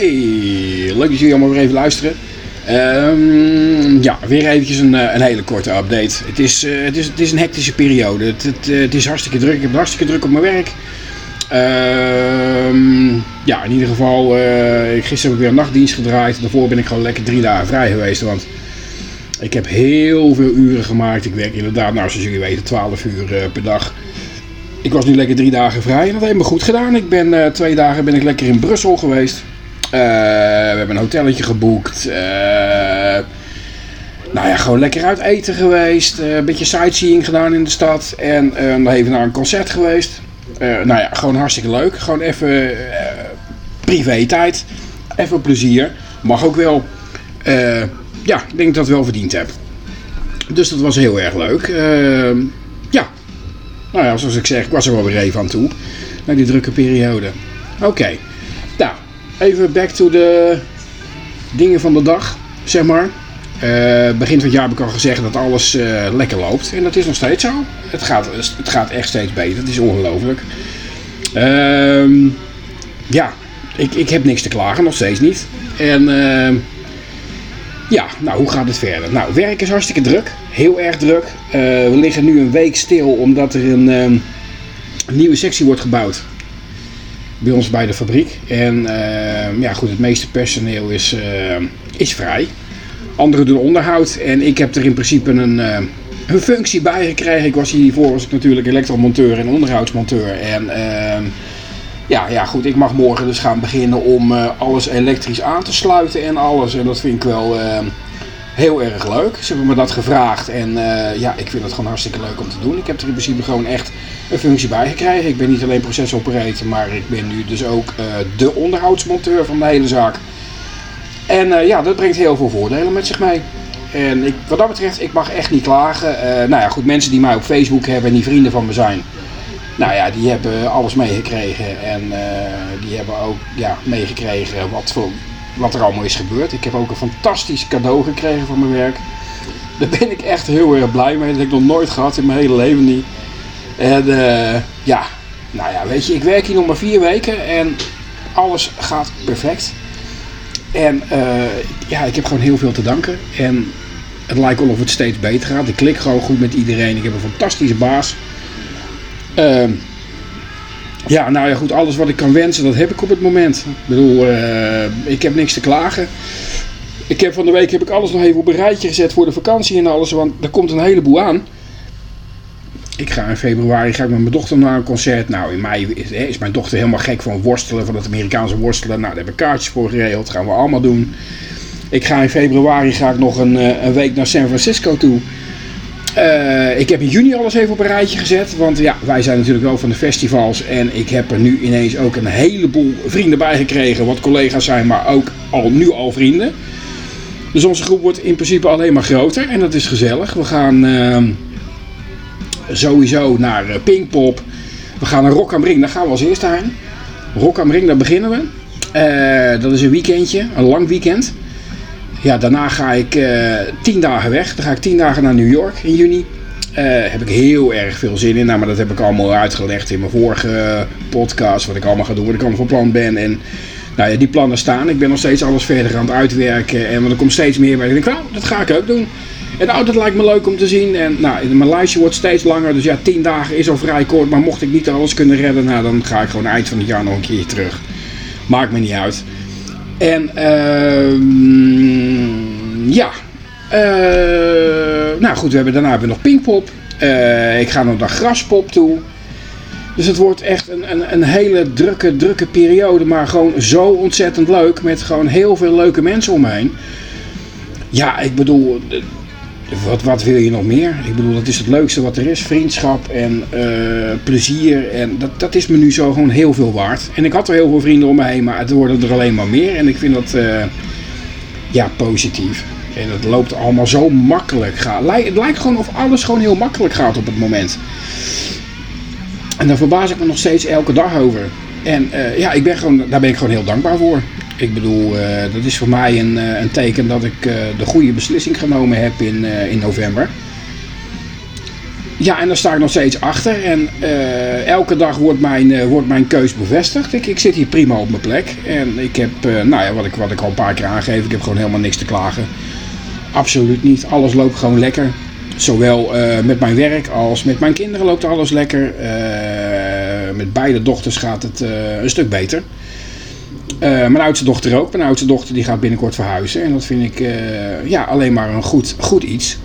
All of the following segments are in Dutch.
Hey, leuk dat jullie allemaal weer even luisteren. Ehm, ja, weer eventjes een, eh, een hele korte update. Het is, eh, het, is, het is een hectische periode. Het, het, eh, het is hartstikke druk. Ik heb hartstikke druk op mijn werk. Ehm, ja, in ieder geval, gisteren heb ik weer een nachtdienst gedraaid. Daarvoor ben ik gewoon lekker drie dagen vrij geweest. Want ik heb heel veel uren gemaakt. Ik werk inderdaad, nou zoals jullie weten, 12 uur per dag. Ik was nu lekker drie dagen vrij en dat heeft me goed gedaan. Ik ben twee dagen ben ik lekker in Brussel geweest. Eh, we hebben een hotelletje geboekt. Eh, nou ja, gewoon lekker uit eten geweest. Eh, een beetje sightseeing gedaan in de stad. En dan even naar een concert geweest. Nou ja, gewoon hartstikke leuk. Gewoon even privé tijd. Even plezier. Mag ook wel. Ja, ik denk dat ik dat wel verdiend heb. Dus dat was heel erg leuk. Ja, nou ja, zoals ik zeg, ik was er wel weer even aan toe. Naar die drukke periode. Oké. Even back to de dingen van de dag, zeg maar. Eh, begin van het jaar heb ik al gezegd dat alles eh, lekker loopt. En dat is nog steeds zo. Het gaat, het gaat echt steeds beter. Het is ongelooflijk. Ehm, ja, ik, ik heb niks te klagen, nog steeds niet. En ehm, ja, nou hoe gaat het verder? Nou, werk is hartstikke druk. Heel erg druk. Eh, we liggen nu een week stil omdat er een ehm, nieuwe sectie wordt gebouwd. Bij ons bij de fabriek. En ehm, ja, goed, het meeste personeel is, ehm, is vrij. Anderen doen onderhoud. En ik heb er in principe een, ehm, een functie bij gekregen. Ik was hiervoor was ik natuurlijk elektromonteur en onderhoudsmonteur. En ehm, ja, ja, goed, ik mag morgen dus gaan beginnen om eh, alles elektrisch aan te sluiten en alles. En dat vind ik wel eh, heel erg leuk. Ze hebben me dat gevraagd en eh, ja, ik vind het gewoon hartstikke leuk om te doen. Ik heb er in principe gewoon echt een functie bij gekregen. Ik ben niet alleen procesoperator, maar ik ben nu dus ook eh, de onderhoudsmonteur van de hele zaak. En eh, ja, dat brengt heel veel voordelen met zich mee. En ik, wat dat betreft, ik mag echt niet klagen. Nou ja, goed, mensen die mij op Facebook hebben en die vrienden van me zijn. Nou ja, die hebben alles meegekregen en die hebben ook ja, meegekregen wat, voor, wat er allemaal is gebeurd. Ik heb ook een fantastisch cadeau gekregen voor mijn werk. Daar ben ik echt heel erg blij mee. Dat heb ik nog nooit gehad in mijn hele leven niet. En eh, ja, nou ja, weet je, ik werk hier nog maar vier weken en alles gaat perfect. En eh, ja, ik heb gewoon heel veel te danken. En het lijkt wel of het steeds beter gaat. Ik klik gewoon goed met iedereen. Ik heb een fantastische baas. Ehm, ja, nou ja, goed, alles wat ik kan wensen, dat heb ik op het moment. Ik bedoel, eh, ik heb niks te klagen. Ik heb van de week heb ik alles nog even op een rijtje gezet voor de vakantie en alles, want er komt een heleboel aan. Ik ga in februari ga ik met mijn dochter naar een concert. Nou, in mei is, is mijn dochter helemaal gek van worstelen, van het Amerikaanse worstelen. Nou, daar heb ik kaartjes voor geregeld, dat gaan we allemaal doen. Ik ga in februari ga ik nog een, eh, een week naar San Francisco toe. Eh, ik heb in juni alles even op een rijtje gezet. Want ja, wij zijn natuurlijk wel van de festivals. En ik heb er nu ineens ook een heleboel vrienden bij gekregen. Wat collega's zijn, maar ook al, nu al vrienden. Dus onze groep wordt in principe alleen maar groter. En dat is gezellig. We gaan ehm, sowieso naar eh, Pinkpop. We gaan naar Rock am Ring. Daar gaan we als eerste heen. Rock am Ring, daar beginnen we. Eh, dat is een weekendje. Een lang weekend. Ja, daarna ga ik eh, tien dagen weg. Dan ga ik tien dagen naar New York in juni. Eh heb ik heel erg veel zin in. Nou, maar dat heb ik allemaal uitgelegd in mijn vorige podcast. Wat ik allemaal ga doen, wat ik allemaal van plan ben. En nou ja, die plannen staan. Ik ben nog steeds alles verder aan het uitwerken. En want er komt steeds meer bij. Ik denk, nou, dat ga ik ook doen. En nou, dat lijkt me leuk om te zien. En nou, mijn lijstje wordt steeds langer. Dus ja, tien dagen is al vrij kort. Maar mocht ik niet alles kunnen redden, nou, dan ga ik gewoon eind van het jaar nog een keer terug. Maakt me niet uit. En ehm ja. Eh, nou goed, we hebben, daarna hebben we nog Pinkpop. Eh, ik ga nog naar Graspop toe. Dus het wordt echt een, een, een hele drukke, drukke periode. Maar gewoon zo ontzettend leuk. Met gewoon heel veel leuke mensen om me heen. Ja, ik bedoel, wat, wat wil je nog meer? Ik bedoel, dat is het leukste wat er is. Vriendschap en eh, plezier. En dat, dat is me nu zo gewoon heel veel waard. En ik had er heel veel vrienden om me heen, maar het worden er alleen maar meer. En ik vind dat eh, ja, positief. En het loopt allemaal zo makkelijk. Het lijkt gewoon of alles gewoon heel makkelijk gaat op het moment. En daar verbaas ik me nog steeds elke dag over. En eh, ja, ik ben gewoon, daar ben ik gewoon heel dankbaar voor. Ik bedoel, eh, dat is voor mij een, eh, een teken dat ik eh, de goede beslissing genomen heb in, in november. ja, en daar sta ik nog steeds achter. En elke dag wordt mijn, wordt mijn keus bevestigd. Ik, ik zit hier prima op mijn plek. En ik heb, nou ja, wat ik, wat ik al een paar keer aangeef, ik heb gewoon helemaal niks te klagen. Absoluut niet. Alles loopt gewoon lekker. Zowel met mijn werk als met mijn kinderen loopt alles lekker. met beide dochters gaat het een stuk beter. Mijn oudste dochter ook. Mijn oudste dochter die gaat binnenkort verhuizen. En dat vind ik ja, alleen maar een goed, goed iets.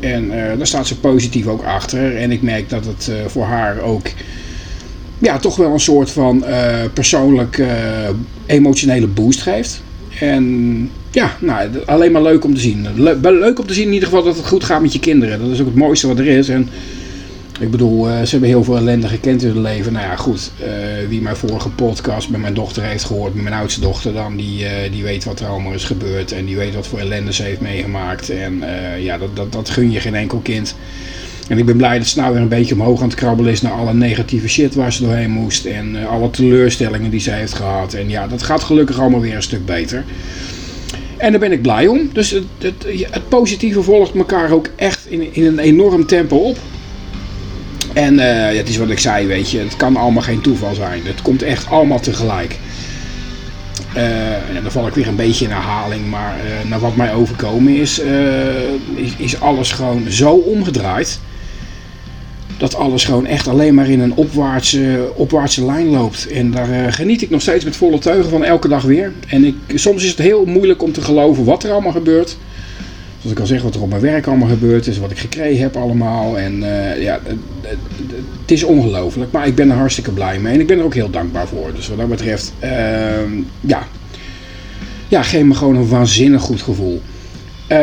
En uh, daar staat ze positief ook achter. En ik merk dat het voor haar ook ja, toch wel een soort van persoonlijk emotionele boost geeft. En ja, nou, alleen maar leuk om te zien. Le leuk om te zien in ieder geval dat het goed gaat met je kinderen. Dat is ook het mooiste wat er is. En ik bedoel, uh, ze hebben heel veel ellende gekend in hun leven. Nou ja, goed. Uh, wie mijn vorige podcast met mijn dochter heeft gehoord, met mijn oudste dochter dan, die, uh, die weet wat er allemaal is gebeurd. En die weet wat voor ellende ze heeft meegemaakt. En ja, dat, dat, dat gun je geen enkel kind. En ik ben blij dat ze nou weer een beetje omhoog aan het krabbelen is naar alle negatieve shit waar ze doorheen moest. En alle teleurstellingen die ze heeft gehad. En ja, dat gaat gelukkig allemaal weer een stuk beter. En daar ben ik blij om. Dus het, het, het positieve volgt elkaar ook echt in, in een enorm tempo op. En uh, het is wat ik zei, weet je, het kan allemaal geen toeval zijn. Het komt echt allemaal tegelijk. Uh, en dan val ik weer een beetje in herhaling, maar uh, naar wat mij overkomen is, is, is, alles gewoon zo omgedraaid. Dat alles gewoon echt alleen maar in een opwaartse, opwaartse lijn loopt. En daar geniet ik nog steeds met volle teugen van elke dag weer. En ik, soms is het heel moeilijk om te geloven wat er allemaal gebeurt. Ik al zeg, wat er op mijn werk allemaal gebeurd is, wat ik gekregen heb allemaal. En uh, ja, het is ongelooflijk, maar ik ben er hartstikke blij mee. En ik ben er ook heel dankbaar voor. Dus wat dat betreft, uh, ja, ja, geef me gewoon een waanzinnig goed gevoel. Uh,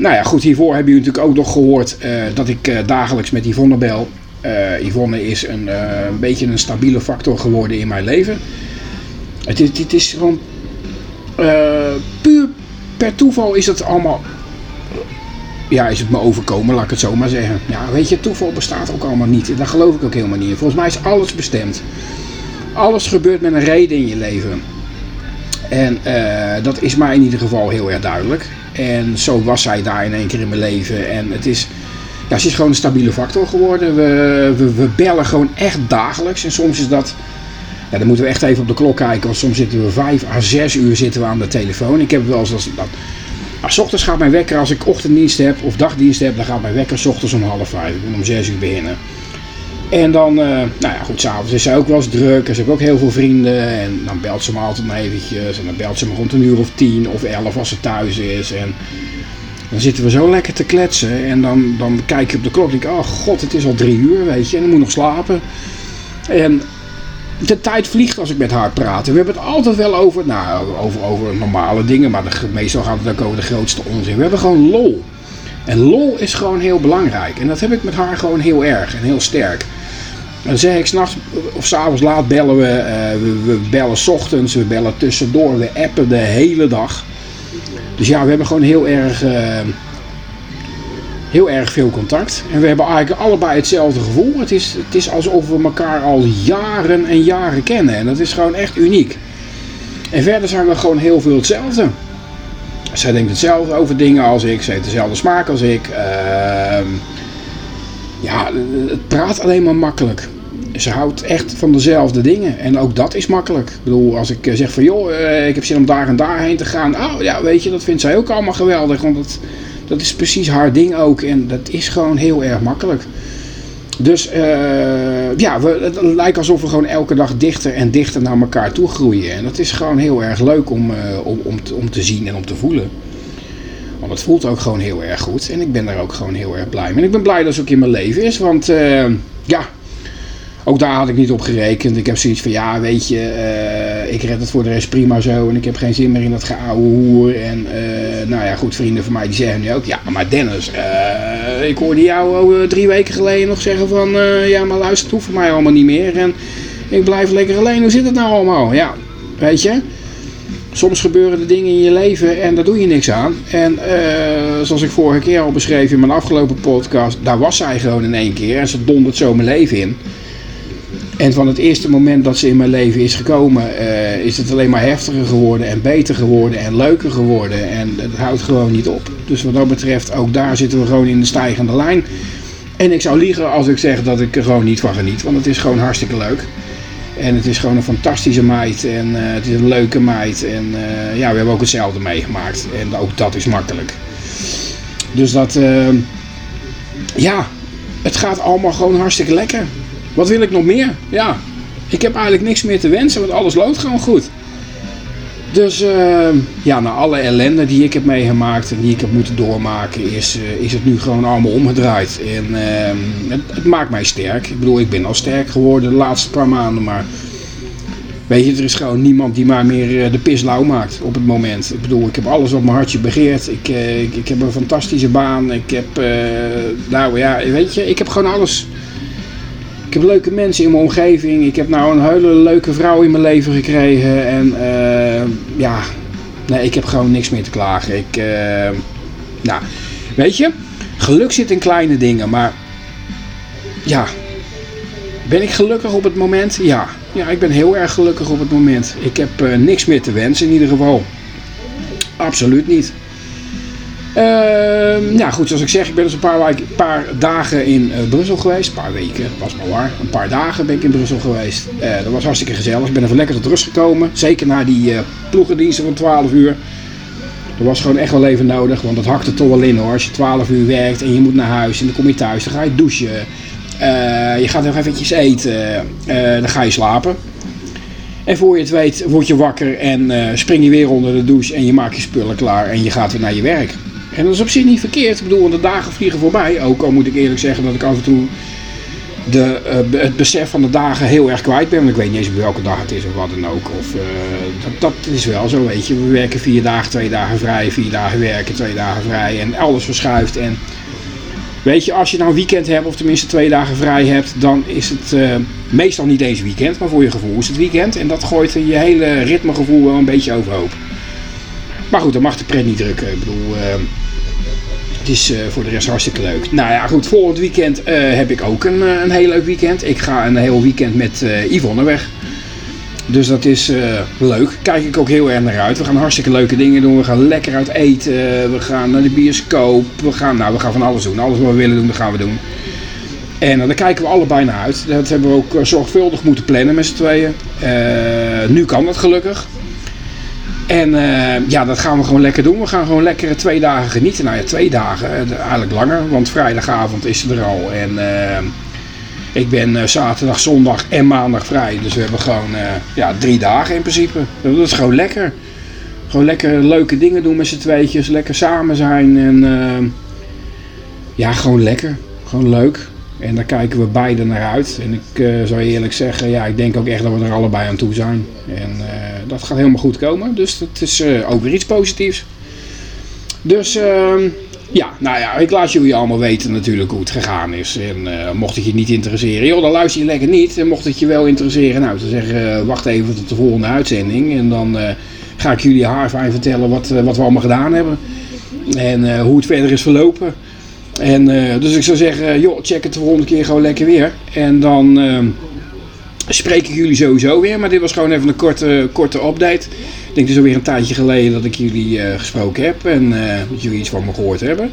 nou ja, goed, hiervoor hebben jullie natuurlijk ook nog gehoord uh, dat ik uh, dagelijks met Yvonne bel. Yvonne is een, een beetje een stabiele factor geworden in mijn leven. Het is, het is gewoon puur per toeval is het allemaal... Ja, is het me overkomen, laat ik het zo maar zeggen. Ja, weet je, toeval bestaat ook allemaal niet. Daar geloof ik ook helemaal niet. Volgens mij is alles bestemd. Alles gebeurt met een reden in je leven. En uh, dat is mij in ieder geval heel erg duidelijk. En zo was zij daar in één keer in mijn leven. En het is, ja, ze is gewoon een stabiele factor geworden. We, we bellen gewoon echt dagelijks. En soms is dat ja, dan moeten we echt even op de klok kijken, want soms zitten we vijf à zes uur zitten we aan de telefoon. Ik heb wel eens dat, dat als ochtends gaat mijn wekker, als ik ochtenddienst heb of dagdienst heb, dan gaat mijn wekker s ochtends om half vijf. Ik moet om zes uur beginnen. En dan, uh, nou ja goed, s'avonds is zij ook wel eens druk. En ze heeft ook heel veel vrienden. En dan belt ze me altijd nog eventjes. En dan belt ze me rond een uur of tien of elf als ze thuis is. En dan zitten we zo lekker te kletsen. En dan, dan kijk je op de klok en denk ik, oh god, het is al drie uur, weet je. En ik moet nog slapen. En de tijd vliegt als ik met haar praat. we hebben het altijd wel over, nou, over, over normale dingen, maar meestal gaat het ook over de grootste onzin. We hebben gewoon lol. En lol is gewoon heel belangrijk. En dat heb ik met haar gewoon heel erg en heel sterk. Dan zeg ik s'nachts of s'avonds laat bellen we, uh, we, bellen s ochtends, we bellen tussendoor, we appen de hele dag. Dus ja, we hebben gewoon heel erg... Uh, heel erg veel contact. En we hebben eigenlijk allebei hetzelfde gevoel. Het is, het is alsof we elkaar al jaren en jaren kennen. En dat is gewoon echt uniek. En verder zijn we gewoon heel veel hetzelfde. Zij denkt hetzelfde over dingen als ik. Ze heeft dezelfde smaak als ik. Uh, ja, het praat alleen maar makkelijk. Ze houdt echt van dezelfde dingen. En ook dat is makkelijk. Ik bedoel, als ik zeg van joh, eh, ik heb zin om daar en daarheen te gaan. Oh ja, weet je, dat vindt zij ook allemaal geweldig. Want het, dat is precies haar ding ook. En dat is gewoon heel erg makkelijk. Dus uh, ja, we, het lijkt alsof we gewoon elke dag dichter en dichter naar elkaar toe groeien. En dat is gewoon heel erg leuk om, uh, om, om, te, om te zien en om te voelen. Want het voelt ook gewoon heel erg goed. En ik ben daar ook gewoon heel erg blij mee. En ik ben blij dat het ook in mijn leven is. Want uh, ja, ook daar had ik niet op gerekend. Ik heb zoiets van, ja, weet je, uh, ik red het voor de rest prima zo. En ik heb geen zin meer in dat geouwe hoer. En uh, nou ja, goed, vrienden van mij die zeggen nu ook, ja, maar Dennis, uh, ik hoorde jou drie weken geleden nog zeggen van, ja, maar luister, het hoeft voor mij allemaal niet meer. En ik blijf lekker alleen. Hoe zit het nou allemaal? Ja, weet je. Soms gebeuren er dingen in je leven en daar doe je niks aan. En zoals ik vorige keer al beschreef in mijn afgelopen podcast, daar was zij gewoon in één keer. En ze dondert zo mijn leven in. En van het eerste moment dat ze in mijn leven is gekomen, uh, is het alleen maar heftiger geworden en beter geworden en leuker geworden. En het houdt gewoon niet op. Dus wat dat betreft, ook daar zitten we gewoon in de stijgende lijn. En ik zou liegen als ik zeg dat ik er gewoon niet van geniet. Want het is gewoon hartstikke leuk. En het is gewoon een fantastische meid. En uh, het is een leuke meid. En uh, ja, we hebben ook hetzelfde meegemaakt. En ook dat is makkelijk. Dus dat... Ja, het gaat allemaal gewoon hartstikke lekker. Wat wil ik nog meer? Ja, ik heb eigenlijk niks meer te wensen. Want alles loopt gewoon goed. Dus uh, ja, na alle ellende die ik heb meegemaakt en die ik heb moeten doormaken, is, uh, is het nu gewoon allemaal omgedraaid. En uh, het, het, maakt mij sterk. Ik bedoel, ik ben al sterk geworden de laatste paar maanden, maar weet je, er is gewoon niemand die mij meer eh, de pis lauw maakt op het moment. Ik bedoel, ik heb alles wat mijn hartje begeert. Ik, ik, ik, heb een fantastische baan. Ik heb, nou ja, weet je, ik heb gewoon alles heb leuke mensen in mijn omgeving. Ik heb nou een hele leuke vrouw in mijn leven gekregen. En uh, ja, nee, ik heb gewoon niks meer te klagen. Ik, uh, nou, weet je, geluk zit in kleine dingen. Maar ja, ben ik gelukkig op het moment? Ja, ja ik ben heel erg gelukkig op het moment. Ik heb uh, niks meer te wensen in ieder geval. Absoluut niet. Uh, ja, goed, zoals ik zeg, ik ben dus een paar, paar dagen in uh, Brussel geweest. Een paar weken, was maar waar. Een paar dagen ben ik in Brussel geweest. Uh, dat was hartstikke gezellig. Ik ben even lekker tot rust gekomen. Zeker na die uh, ploegendiensten van 12 uur. Dat was gewoon echt wel even nodig, want dat hakt er toch wel in hoor. Als je 12 uur werkt en je moet naar huis en dan kom je thuis, dan ga je douchen. je gaat nog eventjes eten, dan ga je slapen. En voor je het weet word je wakker en spring je weer onder de douche en je maakt je spullen klaar en je gaat weer naar je werk. En dat is op zich niet verkeerd. Ik bedoel, de dagen vliegen voorbij. Ook al moet ik eerlijk zeggen dat ik af en toe de, uh, het besef van de dagen heel erg kwijt ben. Want ik weet niet eens welke dag het is of wat dan ook. Of, uh, dat, dat, is wel zo, weet je. We werken vier dagen, twee dagen vrij. Vier dagen werken, twee dagen vrij. En alles verschuift. En weet je, als je nou een weekend hebt, of tenminste twee dagen vrij hebt, dan is het uh, meestal niet eens weekend. Maar voor je gevoel is het weekend. En dat gooit je hele ritmegevoel wel een beetje overhoop. Maar goed, dan mag de pret niet drukken. Ik bedoel, het is uh, voor de rest hartstikke leuk. Nou ja, goed, volgend weekend uh, heb ik ook een, een heel leuk weekend. Ik ga een heel weekend met uh, Yvonne weg. Dus dat is leuk. Kijk ik ook heel erg naar uit. We gaan hartstikke leuke dingen doen. We gaan lekker uit eten. We gaan naar de bioscoop. We gaan, nou, we gaan van alles doen. Alles wat we willen doen, dat gaan we doen. En daar kijken we allebei naar uit. Dat hebben we ook zorgvuldig moeten plannen met z'n tweeën. nu kan dat gelukkig. En uh, ja, dat gaan we gewoon lekker doen. We gaan gewoon lekker twee dagen genieten. Nou ja, twee dagen, uh, eigenlijk langer. Want vrijdagavond is er al. En uh, ik ben zaterdag, zondag en maandag vrij. Dus we hebben gewoon ja, drie dagen in principe. Dat is gewoon lekker. Gewoon lekker leuke dingen doen met z'n tweetjes. Lekker samen zijn. En ja, gewoon lekker. Gewoon leuk. En daar kijken we beide naar uit. En ik uh, zou eerlijk zeggen, ja, ik denk ook echt dat we er allebei aan toe zijn. En uh, dat gaat helemaal goed komen. Dus dat is uh, ook weer iets positiefs. Dus ehm, ja, nou ja, ik laat jullie allemaal weten natuurlijk hoe het gegaan is. En mocht het je niet interesseren, joh, dan luister je lekker niet. En mocht het je wel interesseren, nou, dan zeggen wacht even tot de volgende uitzending. En dan ga ik jullie haarfijn vertellen wat, wat we allemaal gedaan hebben. En hoe het verder is verlopen. En, uh, dus ik zou zeggen, joh, check het de volgende keer gewoon lekker weer. En dan uh, spreek ik jullie sowieso weer. Maar dit was gewoon even een korte, korte update. Ik denk is alweer een tijdje geleden dat ik jullie uh, gesproken heb. En dat jullie iets van me gehoord hebben.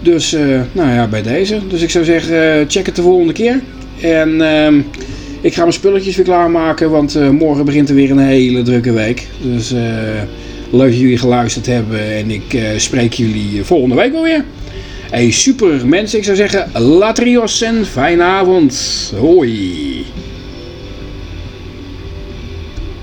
Dus, nou ja, bij deze. Dus ik zou zeggen, check het de volgende keer. En ehm, ik ga mijn spulletjes weer klaarmaken. Want morgen begint er weer een hele drukke week. Dus leuk dat jullie geluisterd hebben. En ik spreek jullie volgende week wel weer. Hey, super mensen, ik zou zeggen, latrios en fijne avond. Hoi.